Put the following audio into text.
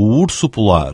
o urso polar.